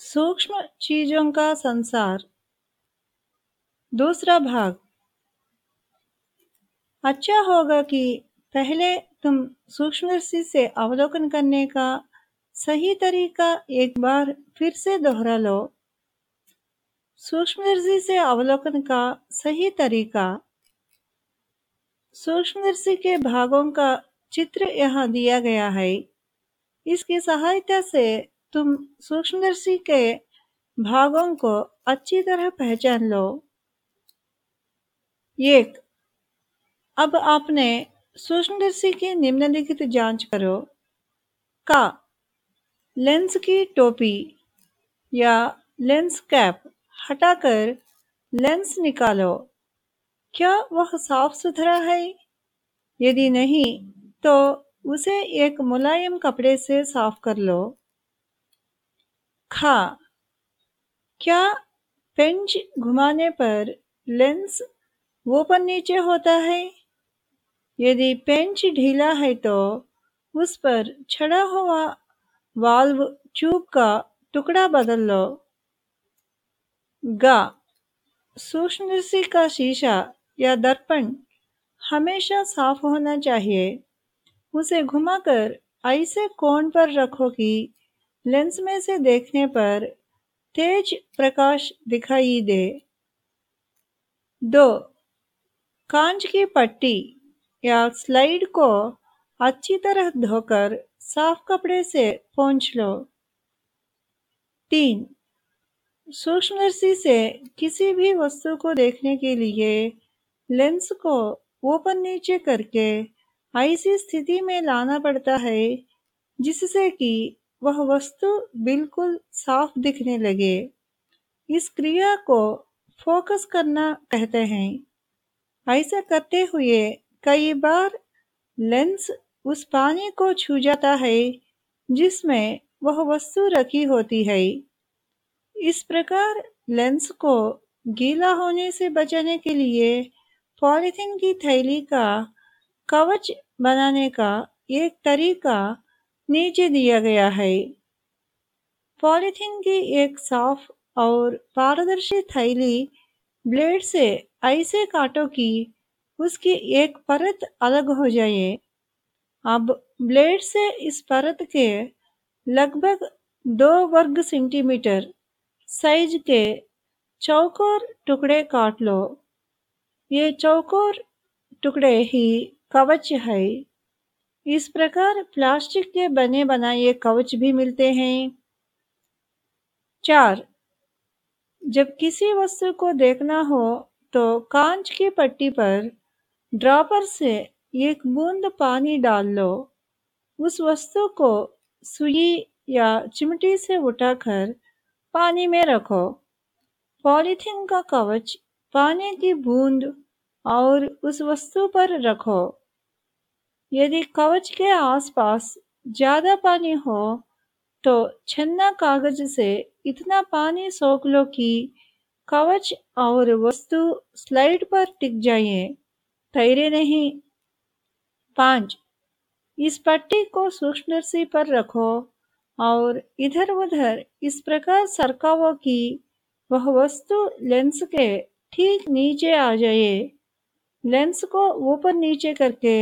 सूक्ष्म चीज़ों का संसार। दूसरा भाग। अच्छा होगा कि पहले तुम सूक्ष्मदर्शी से अवलोकन करने का सही तरीका एक बार फिर से दोहरा लो। सूक्ष्मदर्शी से अवलोकन का सही तरीका। सूक्ष्मदर्शी के भागों का चित्र यहाँ दिया गया है। इसकी सहायता से तुम सूक्ष्मदर्शी के भागों को अच्छी तरह पहचान लो। एक, अब आपने सूक्ष्मदर्शी की निम्नलिखित जाँच करो। का, लेंस की टोपी या लेंस कैप हटाकर लेंस निकालो। क्या वह साफ़ सुथरा है? यदि नहीं तो उसे एक मुलायम कपड़े से साफ़ कर लो। खा। क्या पेंच घुमाने पर लेंस ऊपर नीचे होता है? यदि पेंच ढीला है तो उस पर छड़ा हुआ वाल्व ट्यूब का टुकड़ा बदल लो। गा। सूक्ष्म का शीशा या दर्पण हमेशा साफ़ होना चाहिए। उसे घुमाकर ऐसे कोण पर रखो कि लेंस में से देखने पर तेज प्रकाश दिखाई दे। दो, कांच की पट्टी या स्लाइड को अच्छी तरह धोकर साफ़ कपड़े से पोंछ लो। तीन सूक्ष्मदर्शी से किसी भी वस्तु को देखने के लिए लेंस को ऊपर नीचे करके ऐसी स्थिति में लाना पड़ता है जिससे कि वह वस्तु बिल्कुल साफ़ दिखने लगे। इस क्रिया को फोकस करना कहते हैं। ऐसा करते हुए कई बार लेंस उस पानी को छू जाता है, जिसमें वह वस्तु रखी होती है। इस प्रकार लेंस को गीला होने से बचाने के लिए पॉलीथीन की थैली का कवच बनाने का एक तरीका नीचे दिया गया है। पॉलीथीन की एक साफ़ और पारदर्शी थैली ब्लेड से ऐसे काटो कि उसकी एक परत अलग हो जाए। अब ब्लेड से इस परत के लगभग दो वर्ग सेंटीमीटर साइज़ के चौकोर टुकड़े काट लो। ये चौकोर टुकड़े ही कवच है। इस प्रकार प्लास्टिक के बने बनाए कवच भी मिलते हैं। चार, जब किसी वस्तु को देखना हो तो कांच की पट्टी पर ड्रॉपर से एक बूंद पानी डाल लो। उस वस्तु को सुई या चिमटी से उठाकर पानी में रखो। पॉलीथीन का कवच पानी की बूंद और उस वस्तु पर रखो। यदि कवच के आसपास ज़्यादा पानी हो तो छन्ना कागज़ से इतना पानी सोख लो कि कवच और वस्तु स्लाइड पर टिक जाए। तैरे नहीं। पाँच, इस पट्टी को सूक्ष्मदर्शी पर रखो और इधर उधर इस प्रकार सरकावो कि वह वस्तु लेंस के ठीक नीचे आ जाए। लेंस को ऊपर नीचे करके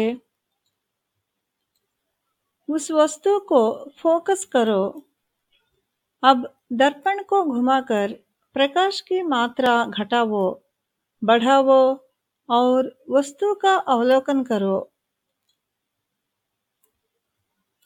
उस वस्तु को फोकस करो। अब दर्पण को घुमाकर प्रकाश की मात्रा घटावो, बढ़ावो और वस्तु का अवलोकन करो।